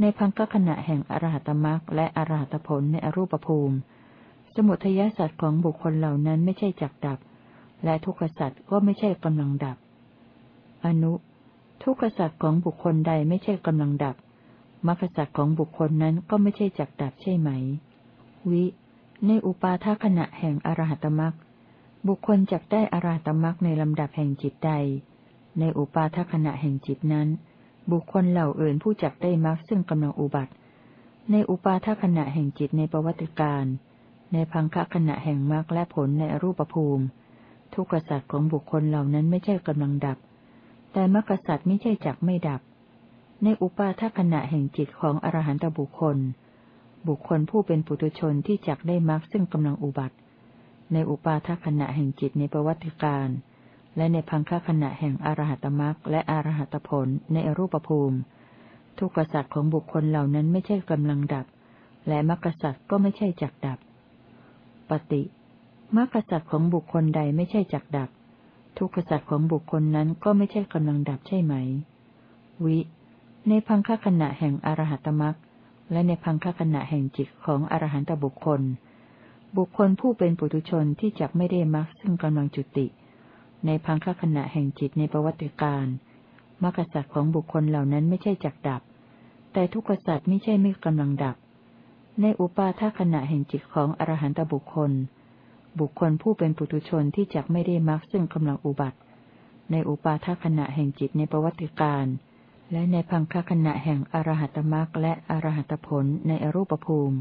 ในพังคขณะแห่งอรหัตมรักและอรหัตผลในอรูปภูมิ สมุทัยสัตว์ของบุคคลเหล่านั้นไม่ใช่จักดับ และทุกขสัตว์ก็ไม่ใช่กำลังดับ อนุ ทุกขสัตว์ของบุคคลใดไม่ใช่กำลังดับมรรคสัตว์ของบุคคลนั้นก็ไม่ใช่จักดับใช่ไหม วิ ในอุปาทขณะแห่งอรหัตมรักบุคคลจักได้อรหัตมรักในลำดับแห่งจิตใด ในอุปาทขณะแห่งจิตนั้น บุคคลเหล่าอื่นผู้จักได้มรักซึ่งกำลังอุบัติ ในอุปาทขณะแห่งจิตในประวัติการ ในพังคขณะแห่งมรรคและผลในอรูปภูมิ ทุกขสัตว์ของบุคคลเหล่านั้นไม่ใช่กำลังดับ แต่มรรคสัตว์ไม่ใช่จักไม่ดับ ในอุปาทขณะแห่งจิตของอรหันตบุคคล บุคคลผู้เป็นปุถุชนที่จักได้มรรคซึ่งกำลังอุบัติ ในอุปาทขณะแห่งจิตในประวัติการ และในพังคขณะแห่งอรหัตมรรคและอรหัตผลในอรูปภูมิ ทุกขสัตว์ของบุคคลเหล่านั้นไม่ใช่กำลังดับ และมรรคสัตว์ก็ไม่ใช่จักดับ ปฏิมรรคสัตว์ของบุคคลใดไม่ใช่จักดับ ทุกขสัตว์ของบุคคลนั้นก็ไม่ใช่กำลังดับใช่ไหม วิ ในพังคขณะแห่งอรหัตมรักและในพังคขณะแห่งจิตของอรหันตบุคคล บุคคลผู้เป็นปุถุชนที่จักไม่ได้มรรคซึ่งกำลังจุติ ในพังคขณะแห่งจิตในประวัติการมรรคสัตว์ของบุคคลเหล่านั้นไม่ใช่จักดับ แต่ทุกขสัตว์ไม่ใช่ไม่กำลังดับ ในอุปาทขณะแห่งจิตของอรหันตบุคคล บุคคลผู้เป็นปุถุชนที่จักไม่ได้มรรคซึ่งกำลังอุบัติ ในอุปาทขณะแห่งจิตในประวัติการและในพังคขณะแห่งอรหัตมรักและอรหัตผลในอรูปภูมิ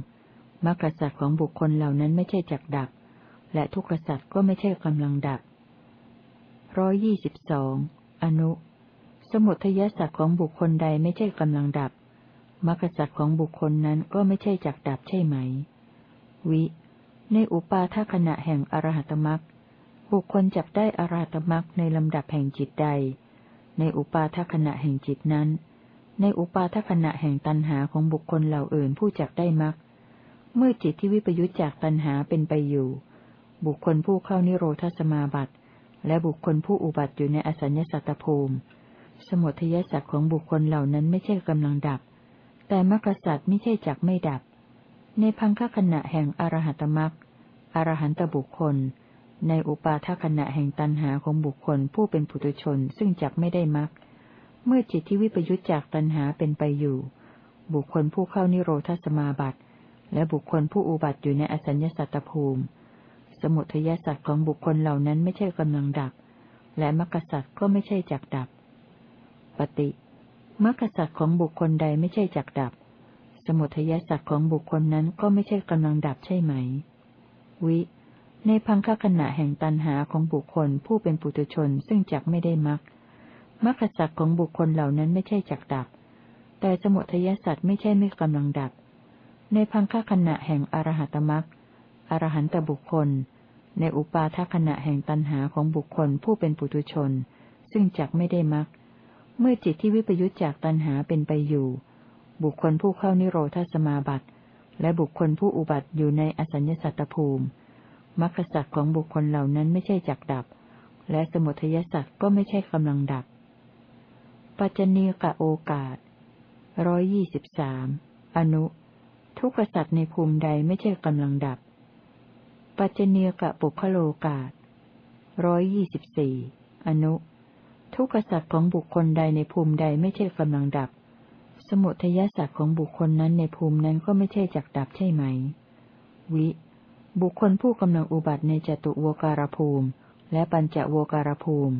มรรคสัตว์ของบุคคลเหล่านั้นไม่ใช่จักดับ และทุกขสัตว์ก็ไม่ใช่กำลังดับ ร้อยี่สิบสองอนุ สมุทยสัตว์ของบุคคลใดไม่ใช่กำลังดับมรรคสัตว์ของบุคคลนั้นก็ไม่ใช่จักดับใช่ไหม วิ ในอุปาทขณะแห่งอรหัตมรักบุคคลจับได้อรหัตมรักในลำดับแห่งจิตใด ในอุปาทขณะแห่งจิตนั้น ในอุปาทขณะแห่งตันหาของบุคคลเหล่าอื่นผู้จักได้มักเมื่อจิตที่วิปยุจจากตันหาเป็นไปอยู่ บุคคลผู้เข้านิโรธสมาบัติ และบุคคลผู้อุบัติอยู่ในอสัญญสัตตภูมิ สมุทยสัตว์ของบุคคลเหล่านั้นไม่ใช่กำลังดับ แต่มรรคสัตว์ไม่ใช่จักไม่ดับ ในพังคขณะแห่งอรหัตมรรคอรหันตบุคคล ในอุปาทขณะแห่งตันหาของบุคคลผู้เป็นปุถุชนซึ่งจักไม่ได้มักเมื่อจิตที่วิปยุจจากตันหาเป็นไปอยู่ บุคคลผู้เข้านิโรธสมาบัติ และบุคคลผู้อุบัติอยู่ในอสัญญสัตตภูมิ สมุทยสัตว์ของบุคคลเหล่านั้นไม่ใช่กำลังดับ และมรรคสัตว์ก็ไม่ใช่จักดับ ปฏิมรรคสัตว์ของบุคคลใดไม่ใช่จักดับ สมุทยสัตว์ของบุคคลนั้นก็ไม่ใช่กำลังดับใช่ไหม วิ ในพังคขณะแห่งตันหาของบุคคลผู้เป็นปุถุชนซึ่งจักไม่ได้มักมรรคสัตว์ของบุคคลเหล่านั้นไม่ใช่จักดับ แต่สมุทัยสัตว์ไม่ใช่ไม่กำลังดับ ในพังคขณะแห่งอรหัตมักอรหันตบุคคล ในอุปาทขณะแห่งตันหาของบุคคลผู้เป็นปุถุชน ซึ่งจักไม่ได้มัก เมื่อจิตที่วิปยุจจากตันหาเป็นไปอยู่ บุคคลผู้เข้านิโรธาสมาบัติ และบุคคลผู้อุบัติอยู่ในอสัญญสัตตภูมิมรรคสัตว์ของบุคคลเหล่านั้นไม่ใช่จักดับ และสมุทัยสัตว์ก็ไม่ใช่กำลังดับ ปัจจเนกะโอกาสร้อยยี่สิบสามอนุ ทุกขสัตว์ในภูมิใดไม่ใช่กำลังดับ ปัจเนกะปุคโลกาสร้อยยี่สิบสี่อนุ ทุกขสัตว์ของบุคคลใดในภูมิใดไม่ใช่กำลังดับ สมุทยสัตว์ของบุคคลนั้นในภูมินั้นก็ไม่ใช่จักดับใช่ไหม วิ บุคคลผู้กำลังอุบัติในจตุวการภูมิ และปัญจโวการภูมิ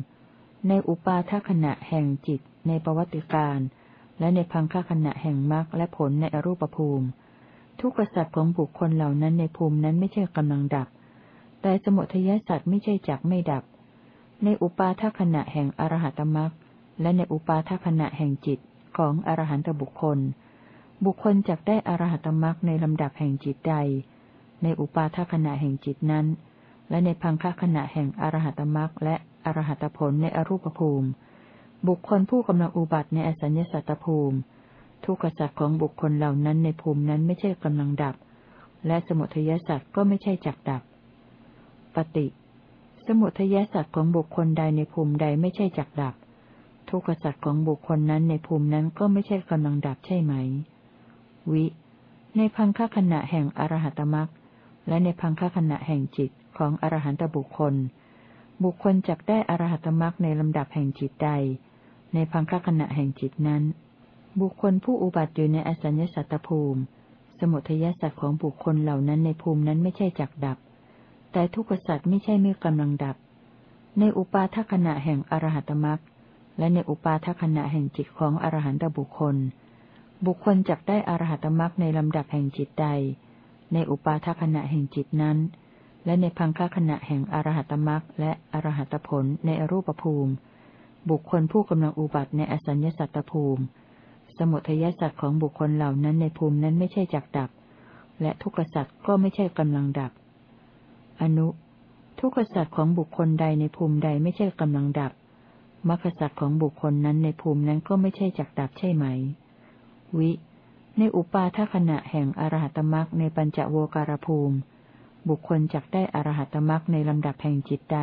ในอุปาทขณะแห่งจิตในประวัติการ และในพังคขณะแห่งมรรคและผลในอรูปภูมิ ทุกขสัตว์ของบุคคลเหล่านั้นในภูมินั้นไม่ใช่กำลังดับ แต่สมุทัยสัตว์ไม่ใช่จักไม่ดับ ในอุปาทขณะแห่งอรหัตมรรคและในอุปาทขณะแห่งจิตของอรหันตบุคคล บุคคลจักได้อรหัตมรรคในลำดับแห่งจิตใด ในอุปาทขณะแห่งจิตนั้น และในพังคขณะแห่งอรหัตมรักและอรหัตผลในอรูปภูมิ บุคคลผู้กำลังอุบัติในอสัญญสัตตภูมิ ทุกขสัตว์ของบุคคลเหล่านั้นในภูมินั้นไม่ใช่กำลังดับ และสมุทัยสัตว์ก็ไม่ใช่จักดับ ปฏิ สมุทัยสัตว์ของบุคคลใดในภูมิใดไม่ใช่จักดับ ทุกขสัตว์ของบุคคลนั้นในภูมินั้นก็ไม่ใช่กำลังดับใช่ไหม วิ ในพังคขณะแห่งอรหัตมรักและในพังคขณะแห่งจิตของอรหันตบุคคล บุคคลจักได้อรหัตมรักในลำดับแห่งจิตใด ในพังคขณะแห่งจิตนั้น บุคคลผู้อุบัติอยู่ในอสัญญสัตตภูมิ สมุทัยสัตว์ของบุคคลเหล่านั้นในภูมินั้นไม่ใช่จักดับ แต่ทุกขสัตว์ไม่ใช่ไม่กำลังดับ ในอุปาทขณะแห่งอรหัตมรักและในอุปาทขณะแห่งจิตของอรหันตบุคคล บุคคลจักได้อรหัตมรักในลำดับแห่งจิตใด ในอุปาทขณะแห่งจิตนั้น และในพังคขณะแห่งอรหัตมรักและอรหัตผลในอรูปภูมิ บุคคลผู้กำลังอุบัติในอสัญญสัตตภูมิ สมุทัยสัตว์ของบุคคลเหล่านั้นในภูมินั้นไม่ใช่จักดับ และทุกขสัตว์ก็ไม่ใช่กำลังดับ อนุ ทุกขสัตว์ของบุคคลใดในภูมิใดไม่ใช่กำลังดับมรรคสัตว์ของบุคคลนั้นในภูมินั้นก็ไม่ใช่จักดับใช่ไหม วิ ในอุปาทขณะแห่งอรหัตมรักในปัญจโวการภูมิ บุคคลจักได้อรหัตมรักในลำดับแห่งจิตใด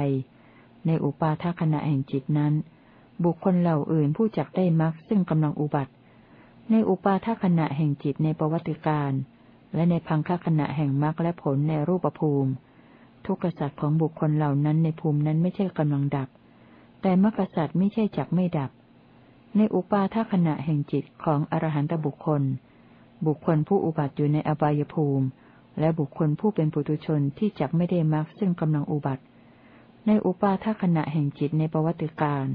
ในอุปาทขณะแห่งจิตนั้น บุคคลเหล่าอื่นผู้จักได้มรักซึ่งกำลังอุบัติ ในอุปาทขณะแห่งจิตในประวัติการ และในพังคขณะแห่งมรรคและผลในรูปภูมิ ทุกขสัตว์ของบุคคลเหล่านั้นในภูมินั้นไม่ใช่กำลังดับ แต่มรรคสัตว์ไม่ใช่จักไม่ดับ ในอุปาทขณะแห่งจิตของอรหันตบุคคล บุคคลผู้อุบัติอยู่ในอบายภูมิ และบุคคลผู้เป็นปุถุชนที่จักไม่ได้มรรคซึ่งกำลังอุบัติ ในอุปาทขณะแห่งจิตในประวัติการ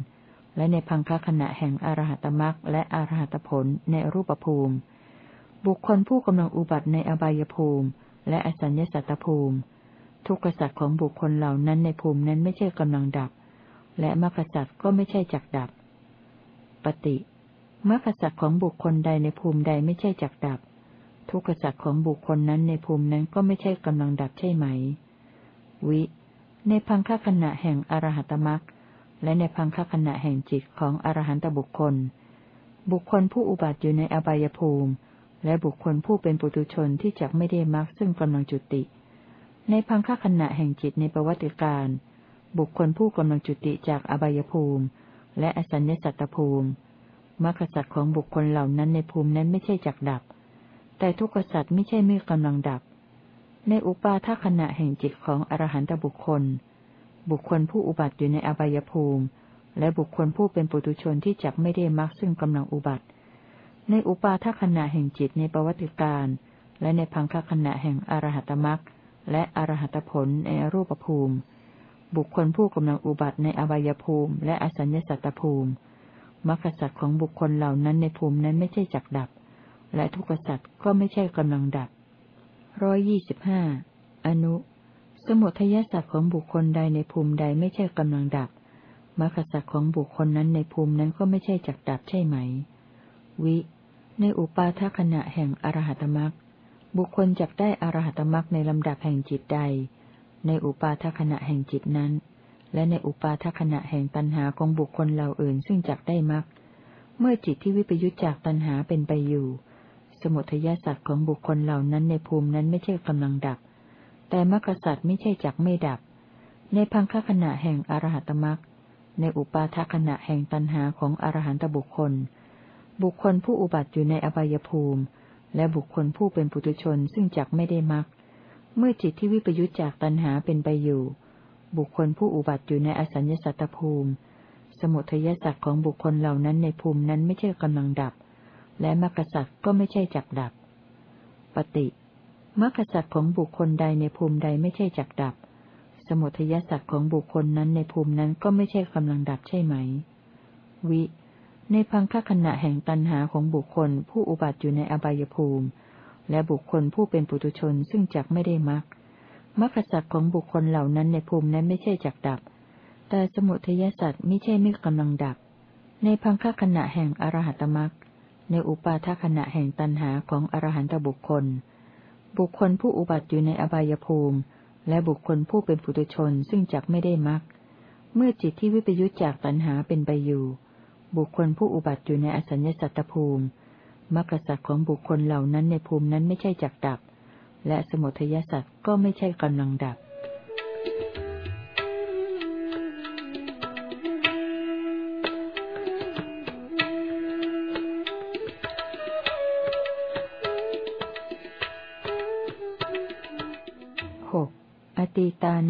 และในพังคขณะแห่งอรหัตมรรคและอรหัตผลในรูปภูมิ บุคคลผู้กำลังอุบัติในอบายภูมิ และอสัญญสัตตภูมิ ทุกขสัตว์ของบุคคลเหล่านั้นในภูมินั้นไม่ใช่กำลังดับ และมรรคสัตว์ก็ไม่ใช่จักดับ ปฏิมรรคสัตว์ของบุคคลใดในภูมิใดไม่ใช่จักดับ ทุกขสัตว์ของบุคคลนั้นในภูมินั้นก็ไม่ใช่กำลังดับใช่ไหม วิ ในพังคขณะแห่งอรหัตมรรค และในพังคขณะแห่งจิตของอรหันตบุคคล บุคคลผู้อุบัติอยู่ในอบายภูมิ และบุคคลผู้เป็นปุถุชนที่จักไม่ได้มรรคซึ่งกำลังจุติ ในพังคขณะแห่งจิตในประวัติการ บุคคลผู้กำลังจุติจากอบายภูมิ และอสัญญสัตตภูมิมรรคสัตว์ของบุคคลเหล่านั้นในภูมินั้นไม่ใช่จักดับ แต่ทุกขสัตว์ไม่ใช่ไม่กำลังดับ ในอุปาทขณะแห่งจิตของอรหันตบุคคล บุคคลผู้อุบัติอยู่ในอบายภูมิ และบุคคลผู้เป็นปุถุชนที่จักไม่ได้มรรคซึ่งกำลังอุบัติ ในอุปาทขณะแห่งจิตในประวัติการ และในพังคขณะแห่งอรหัตมรรคและอรหัตผลในรูปภูมิ บุคคลผู้กำลังอุบัติในอบายภูมิ และอสัญญสัตตภูมิมรรคสัตว์ของบุคคลเหล่านั้นในภูมินั้นไม่ใช่จักดับ และทุกขสัตว์ก็ไม่ใช่กำลังดับร้อยยี่สิบห้าอนุ สมุทัยสัตว์ของบุคคลใดในภูมิใดไม่ใช่กำลังดับมรรคสัตว์ของบุคคลนั้นในภูมินั้นก็ไม่ใช่จักดับใช่ไหม วิ ในอุปาทขณะแห่งอรหัตมรรคบุคคลจักได้อรหัตมรรคในลำดับแห่งจิตใด ในอุปาทขณะแห่งจิตนั้น และในอุปาทขณะแห่งตัณหาของบุคคลเหล่าอื่นซึ่งจักได้มรักเมื่อจิตที่วิปยุจจากตัณหาเป็นไปอยู่ สมุทัยสัตว์ของบุคคลเหล่านั้นในภูมินั้นไม่ใช่กำลังดับ แต่มรรคสัตว์ไม่ใช่จักไม่ดับ ในพังคขณะแห่งอรหัตมรรคในอุปาทขณะแห่งตัณหาของอรหันตบุคคล บุคคลผู้อุบัติอยู่ในอบายภูมิ และบุคคลผู้เป็นปุถุชนซึ่งจักไม่ได้มักเมื่อจิตที่วิปยุจจากตัณหาเป็นไปอยู่ บุคคลผู้อุบัติอยู่ในอสัญญสัตตภูมิ สมุทัยสัตว์ของบุคคลเหล่านั้นในภูมินั้นไม่ใช่กำลังดับ และมรรคสัตว์ก็ไม่ใช่จักดับ ปฏิ มรรคสัตว์ของบุคคลใดในภูมิใดไม่ใช่จักดับ สมุทัยสัตว์ของบุคคลนั้นในภูมินั้นก็ไม่ใช่กำลังดับใช่ไหม วิ ในพังคขณะแห่งตัณหาของบุคคลผู้อุบัติอยู่ในอบายภูมิ และบุคคลผู้เป็นปุถุชนซึ่งจักไม่ได้มรรคมรรคสัตว์ของบุคคลเหล่านั้นในภูมินั้นไม่ใช่จักดับ แต่สมุทัยสัตว์ไม่ใช่ไม่กำลังดับ ในพังคขณะแห่งอรหัตมรรคในอุปาทขณะแห่งตันหาของอรหันตบุคคล บุคคลผู้อุบัติอยู่ในอบายภูมิ และบุคคลผู้เป็นผุตุชนซึ่งจักไม่ได้มรรคเมื่อจิตที่วิปยุจจากตัณหาเป็นไปอยู่ บุคคลผู้อุบัติอยู่ในอสัญญสัตตภูมิมรรคสัตว์ของบุคคลเหล่านั้นในภูมินั้นไม่ใช่จักดับ และสมุทัยสัตว์ก็ไม่ใช่กำลังดับ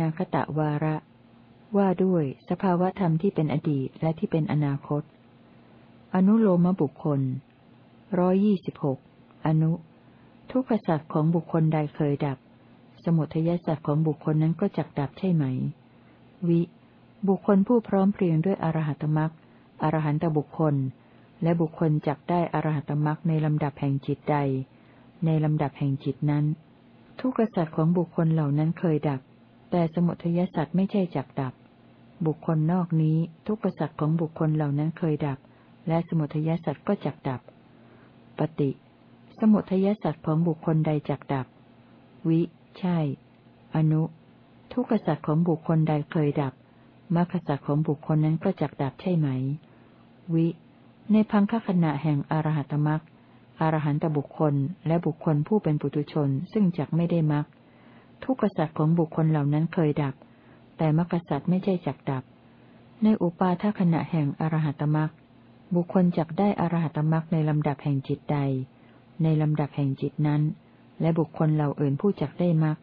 นาคตะวาระ ว่าด้วยสภาวธรรมที่เป็นอดีตและที่เป็นอนาคต อนุโลมบุคคลร้อยี่สิบหกอนุ ทุกขสัตว์ของบุคคลใดเคยดับ สมุทัยสัตว์ของบุคคลนั้นก็จักดับใช่ไหม วิ บุคคลผู้พร้อมเพรียงด้วยอรหัตมรักอรหันตบุคคล และบุคคลจักได้อรหัตมรักในลำดับแห่งจิตใด ในลำดับแห่งจิตนั้น ทุกขสัตว์ของบุคคลเหล่านั้นเคยดับ แต่สมุทัยสัตว์ไม่ใช่จักดับ บุคคลนอกนี้ทุกขสัตว์ของบุคคลเหล่านั้นเคยดับ และสมุทัยสัตว์ก็จักดับ ปฏิ สมุทัยสัตว์ของบุคคลใดจักดับ วิ ใช่ อนุ ทุกขสัตว์ของบุคคลใดเคยดับมรรคสัตว์ของบุคคลนั้นก็จักดับใช่ไหม วิ ในพังคขณะแห่งอรหัตมรรคอรหันตบุคคลและบุคคลผู้เป็นปุตุชนซึ่งจักไม่ได้มรรค ทุกขสัตว์ของบุคคลเหล่านั้นเคยดับ แต่มรรคสัตว์ไม่ใช่จักดับ ในอุปาทขณะแห่งอรหัตมรรคบุคคลจักได้อรหัตมรรคในลำดับแห่งจิตใด ในลำดับแห่งจิตนั้น และบุคคลเหล่าอื่นผู้จักได้มรรค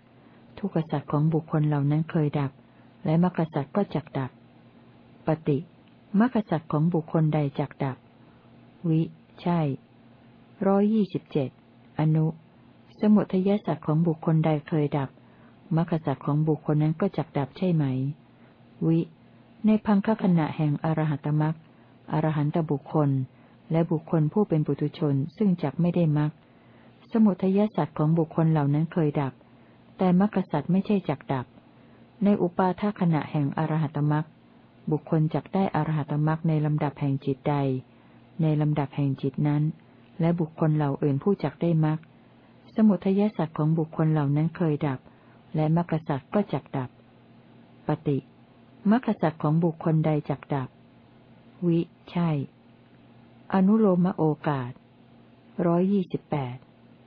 ทุกขสัตว์ของบุคคลเหล่านั้นเคยดับ และมรรคสัตว์ก็จักดับ ปฏิมรรคสัตว์ของบุคคลใดจักดับ วิ ใช่ร้อยยี่สิบเจ็ดอนุ สมุทยสัตว์ของบุคคลใดเคยดับ มรรคสัตว์ของบุคคลนั้นก็จักดับใช่ไหม วิ ในพังคขณะแห่งอรหัตมรรคอรหันตบุคคล และบุคคลผู้เป็นปุถุชนซึ่งจักไม่ได้มรรคสมุทยสัตว์ของบุคคลเหล่านั้นเคยดับ แต่มรรคสัตว์ไม่ใช่จักดับ ในอุปาทขณะแห่งอรหัตมรักบุคคลจักได้อรหัตมรักในลำดับแห่งจิตใด ในลำดับแห่งจิตนั้น และบุคคลเหล่าอื่นผู้จักได้มรักสมุทัยสัตว์ของบุคคลเหล่านั้นเคยดับ และมรรคสัตว์ก็จักดับ ปฏิมรรคสัตว์ของบุคคลใดจักดับ วิ ใช่ อนุโลมโอกาสร้อยยี่สิบแปด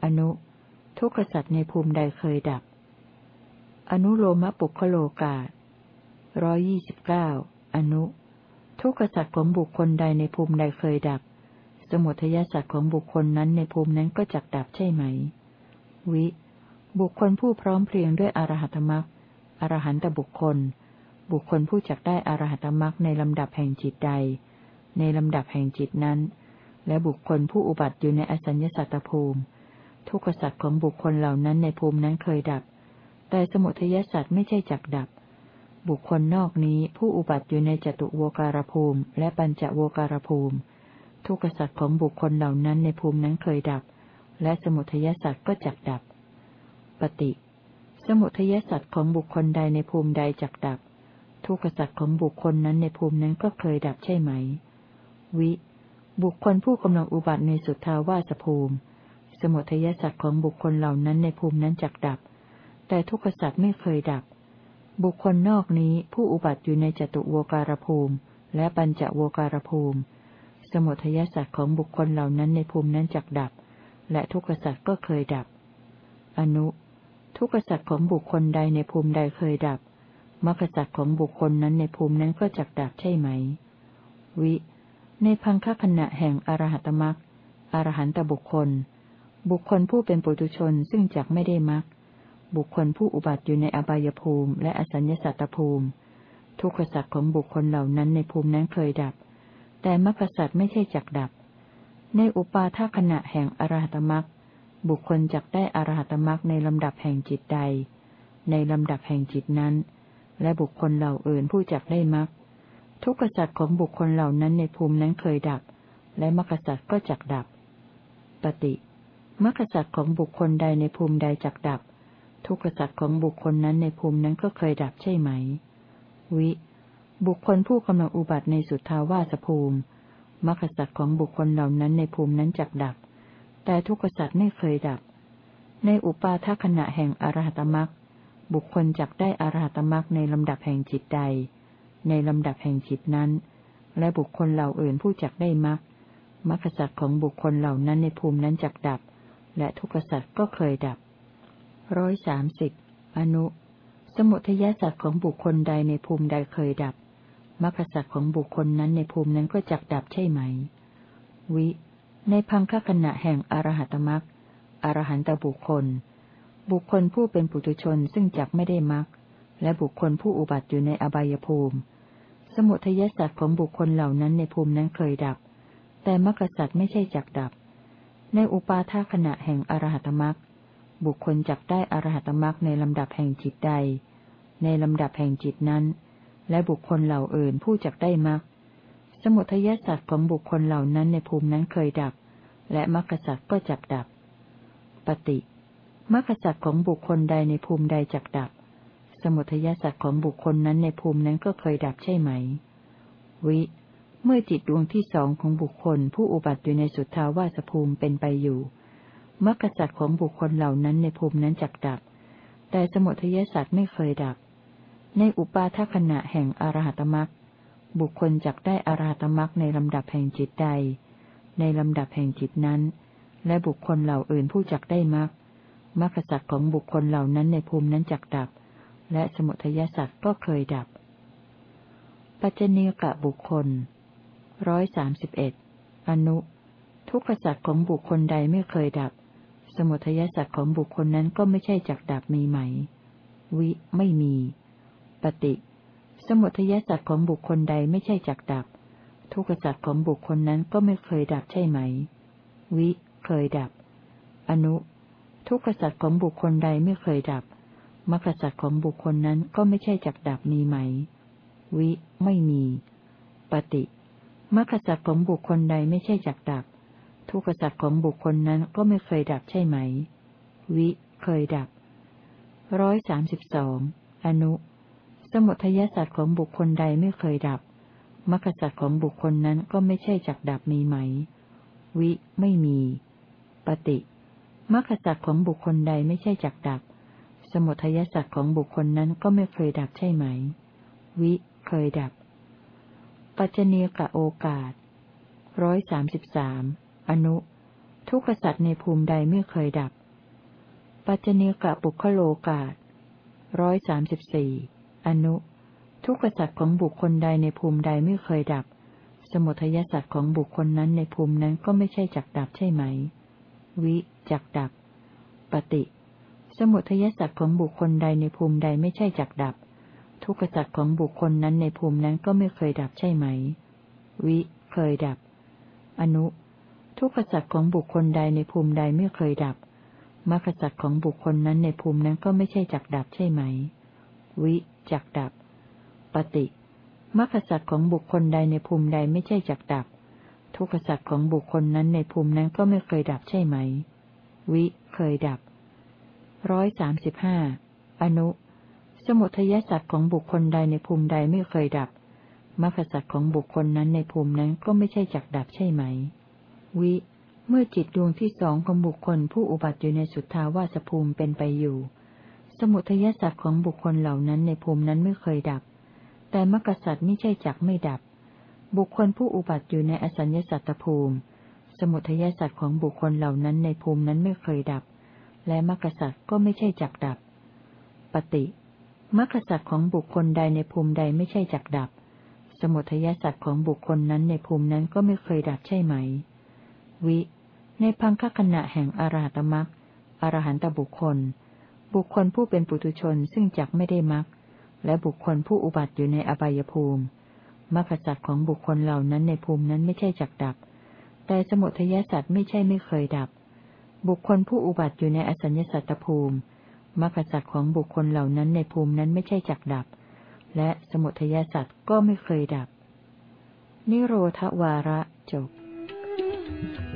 อนุ ทุกขสัตว์ในภูมิใดเคยดับ อนุโลมปุคโลการ้อยี่สิบเก้าอนุ ทุกขสัตว์ของบุคคลใดในภูมิใดเคยดับ สมุทัยสัตว์ของบุคคลนั้นในภูมินั้นก็จักดับใช่ไหม วิ บุคคลผู้พร้อมเพรียงด้วยอรหัตมรักอรหันตบุคคล บุคคลผู้จักได้อรหัตมรักในลำดับแห่งจิตใด ในลำดับแห่งจิตนั้น และบุคคลผู้อุบัติอยู่ในอสัญญสัตตภูมิ ทุกขสัตว์ของบุคคลเหล่านั้นในภูมินั้นเคยดับ แต่สมุทัยสัตว์ไม่ใช่จักดับ บุคคลนอกนี้ผู้อุบัติอยู่ในจตุโวการภูมิ และปัญจโวการภูมิ ทุกขสัตว์ของบุคคลเหล่านั้นในภูมินั้นเคยดับ และสมุทัยสัตว์ก็จักดับ ปฏิสมุทัยสัตว์ของบุคคลใดในภูมิใดจักดับ ทุกขสัตว์ของบุคคลนั้นในภูมินั้นก็เคยดับใช่ไหม วิ บุคคลผู้กำลังอุบัติในสุทธาวาสภูมิ สมุทัยสัตว์ของบุคคลเหล่านั้นในภูมินั้นจักดับ แต่ทุกขสัตว์ไม่เคยดับ บุคคลนอกนี้ผู้อุบัติอยู่ในจตุวการภูมิ และปัญจโวการภูมิ สมุทัยสัตว์ของบุคคลเหล่านั้นในภูมินั้นจักดับและทุกขสัตว์ก็เคยดับ อนุ ทุกขสัตว์ของบุคคลใดในภูมิใดเคยดับมรรคสัตว์ของบุคคลนั้นในภูมินั้นก็จักดับใช่ไหม วิ ในพังคขณะแห่งอรหัตมรรคอรหันตบุคคล บุคคลผู้เป็นปุตุชนซึ่งจักไม่ได้มรรคบุคคลผู้อุบัติอยู่ในอบายภูมิ และอสัญญสัตตภูมิ ทุกขสัตว์ของบุคคลเหล่านั้นในภูมินั้นเคยดับ แต่มรรคสัตว์ไม่ใช่จักดับ ในอุปาทขณะแห่งอรหัตมรรค บุคคลจักได้อรหัตมรรคในลำดับแห่งจิตใด ในลำดับแห่งจิตนั้น และบุคคลเหล่าอื่นผู้จักได้มรรคทุกขสัตว์ของบุคคลเหล่านั้นในภูมินั้นเคยดับ และมรรคสัตว์ก็จักดับ ปฏิมรรคสัตว์ของบุคคลใดในภูมิใดจักดับ ทุกขสัตว์ของบุคคลนั้นในภูมินั้นก็เคยดับใช่ไหม วิ บุคคลผู้กำลังอุบัติในสุทธาวาสภูมิมรรคสัตว์ของบุคคลเหล่านั้นในภูมินั้นจักดับ แต่ทุกขสัตว์ไม่เคยดับ ในอุปาทขณะแห่งอรหัตมรรคบุคคลจักได้อรหัตมรรคในลำดับแห่งจิตใด ในลำดับแห่งจิตนั้น และบุคคลเหล่าอื่นผู้จักได้มรรคมรรคสัตว์ของบุคคลเหล่านั้นในภูมินั้นจักดับ และทุกขสัตว์ก็เคยดับร้อยสามสิบอนุ สมุทยสัตว์ของบุคคลใดในภูมิใดเคยดับมรรคสัตว์ของบุคคลนั้นในภูมินั้นก็จักดับใช่ไหม วิ ในพังคขณะแห่งอรหัตมรรคอรหันตบุคคล บุคคลผู้เป็นปุถุชนซึ่งจักไม่ได้มรรคและบุคคลผู้อุบัติอยู่ในอบายภูมิ สมุทัยสัตว์ของบุคคลเหล่านั้นในภูมินั้นเคยดับ แต่มรรคสัตว์ไม่ใช่จักดับ ในอุปาทาขณะแห่งอรหัตมรรคบุคคลจักได้อรหัตมรรคในลำดับแห่งจิตใด ในลำดับแห่งจิตนั้น และบุคคลเหล่าอื่นผู้จักได้มรรค สมุทัยสัตว์ของบุคคลเหล่านั้นในภูมินั้นเคยดับ และมรรคสัตว์ก็จักดับ ปฏิมรรคสัตว์ของบุคคลใดในภูมิใดจักดับ สมุทัยสัตว์ของบุคคลนั้นในภูมินั้นก็เคยดับใช่ไหม วิ เมื่อจิตดวงที่สองของบุคคล ผู้อุบัติอยู่ในสุทธาวาสภูมิเป็นไปอยู่มรรคสัตว์ของบุคคลเหล่านั้นในภูมินั้นจักดับ แต่สมุทัยสัตว์ไม่เคยดับ ในอุปาทขณะแห่งอรหัตมรรค บุคคลจักได้อรหัตมรรคในลำดับแห่งจิตใด ในลำดับแห่งจิตนั้น และบุคคลเหล่าอื่นผู้จักได้มรรคมรรคสัตว์ของบุคคลเหล่านั้นในภูมินั้นจักดับ และสมุทัยสัตว์ก็เคยดับ ปัจเจเนกะบุคคลร้อยสามสิบเอ็ดอนุ ทุกขสัตว์ของบุคคลใดไม่เคยดับ สมุทัยสัตว์ของบุคคลนั้นก็ไม่ใช่จักดับมีไหม วิไม่มี ปฏิ สมุทัยสัตว์ของบุคคลใดไม่ใช่จักดับ ทุกขสัตว์ของบุคคลนั้นก็ไม่เคยดับใช่ไหม วิ เคยดับ อนุ ทุกขสัตว์ของบุคคลใดไม่เคยดับมรรคสัตว์ของบุคคลนั้นก็ไม่ใช่จักดับมีไหม วิ ไม่มี ปฏิมรรคสัตว์ของบุคคลใดไม่ใช่จักดับ ทุกขสัตว์ของบุคคลนั้นก็ไม่เคยดับใช่ไหม วิ เคยดับร้อยสามสิบสองอนุ สมุทัยสัตว์ของบุคคลใดไม่เคยดับมรรคสัตว์ของบุคคลนั้นก็ไม่ใช่จักดับมีไหม วิ ไม่มี ปฏิมรรคสัตว์ของบุคคลใดไม่ใช่จักดับ สมุทัยสัตว์ของบุคคลนั้นก็ไม่เคยดับใช่ไหม วิ เคยดับ ปัจเจเนกะโอกาสร้อยสามสิบสามอนุ ทุกขสัตว์ในภูมิใดไม่เคยดับ ปัจเจเนกะปุคโลกาสร้อยสามสิบสี่ อนุ ทุกขสัตว์ของบุคคลใดในภูมิใดไม่เคยดับ สมุทัยสัตว์ของบุคคลนั้นในภูมินั้นก็ไม่ใช่จักดับใช่ไหม วิจักดับ ปฏิ สมุทัยสัตว์ของบุคคลใดในภูมิใดไม่ใช่จักดับ ทุกขสัตว์ของบุคคลนั้นในภูมินั้นก็ไม่เคยดับใช่ไหม วิ เคยดับ อนุ ทุกขสัตว์ของบุคคลใดในภูมิใดไม่เคยดับมรรคสัตว์ของบุคคลนั้นในภูมินั้นก็ไม่ใช่จักดับใช่ไหม วิจักดับ ปฏิมรรคสัตว์ของบุคคลใดในภูมิใดไม่ใช่จักดับ ทุกขสัตว์ของบุคคลนั้นในภูมินั้นก็ไม่เคยดับใช่ไหม วิเคยดับร้อยสามสิบห้าอนุ สมุทยสัตว์ของบุคคลใดในภูมิใดไม่เคยดับมรรคสัตว์ของบุคคลนั้นในภูมินั้นก็ไม่ใช่จักดับใช่ไหม วิ เมื่อจิตดวงที่สองของบุคคลผู้อุบัติอยู่ในสุทธาวาสภูมิเป็นไปอยู่ สมุทยสัตว์ของบุคคลเหล่านั้นในภูมินั้นไม่เคยดับ แต่มรรคสัตว์ไม่ใช่จักไม่ดับ บุคคลผู้อุบัติอยู่ในอสัญญสัตตภูมิ สมุทัยสัตว์ของบุคคลเหล่านั้นในภูมินั้นไม่เคยดับ และมรรคสัตว์ก็ไม่ใช่จักดับ ปฏิมรรคสัตว์ของบุคคลใดในภูมิใดไม่ใช่จักดับ สมุทัยสัตว์ของบุคคลนั้นในภูมินั้นก็ไม่เคยดับใช่ไหม วิ ในพังคขณะแห่งอรหัตมรรคอรหันตบุคคล บุคคลผู้เป็นปุถุชนซึ่งจักไม่ได้มรรคและบุคคลผู้อุบัติอยู่ในอบายภูมิมรรคสัตว์ของบุคคลเหล่านั้นในภูมินั้นไม่ใช่จักดับ แต่สมุทัยสัตว์ไม่ใช่ไม่เคยดับ บุคคลผู้อุบัติอยู่ในอสัญญสัตตภูมิมรรคสัตว์ของบุคคลเหล่านั้นในภูมินั้นไม่ใช่จักดับ และสมุทัยสัตว์ก็ไม่เคยดับ นิโรธวาระจบ Thank you.